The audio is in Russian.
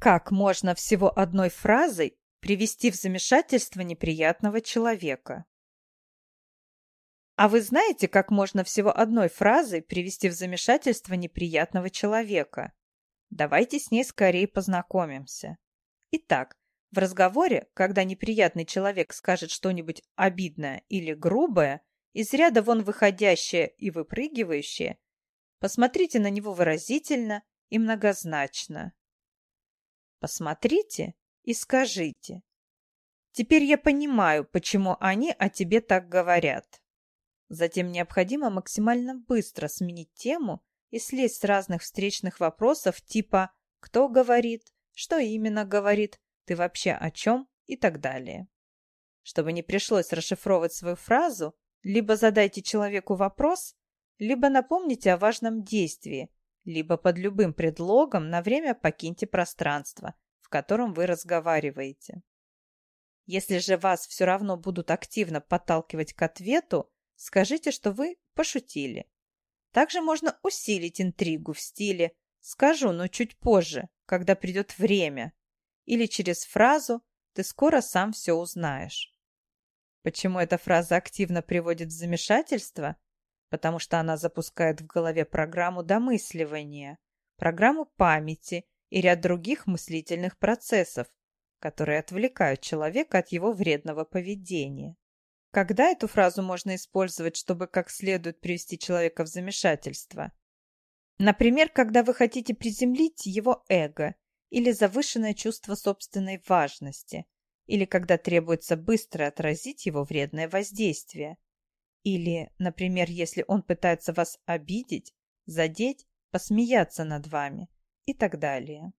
Как можно всего одной фразой привести в замешательство неприятного человека? А вы знаете, как можно всего одной фразой привести в замешательство неприятного человека? Давайте с ней скорее познакомимся. Итак, в разговоре, когда неприятный человек скажет что-нибудь обидное или грубое, из ряда вон выходящее и выпрыгивающее, посмотрите на него выразительно и многозначно. Посмотрите и скажите. Теперь я понимаю, почему они о тебе так говорят. Затем необходимо максимально быстро сменить тему и слезть с разных встречных вопросов типа «кто говорит?», «что именно говорит?», «ты вообще о чем?» и так далее. Чтобы не пришлось расшифровывать свою фразу, либо задайте человеку вопрос, либо напомните о важном действии, либо под любым предлогом на время покиньте пространство, в котором вы разговариваете. Если же вас все равно будут активно подталкивать к ответу, скажите, что вы пошутили. Также можно усилить интригу в стиле «скажу, но чуть позже, когда придет время» или через фразу «ты скоро сам все узнаешь». Почему эта фраза активно приводит в замешательство? Потому что она запускает в голове программу домысливания, программу памяти и ряд других мыслительных процессов, которые отвлекают человека от его вредного поведения. Когда эту фразу можно использовать, чтобы как следует привести человека в замешательство? Например, когда вы хотите приземлить его эго или завышенное чувство собственной важности, или когда требуется быстро отразить его вредное воздействие. Или, например, если он пытается вас обидеть, задеть, посмеяться над вами и так далее.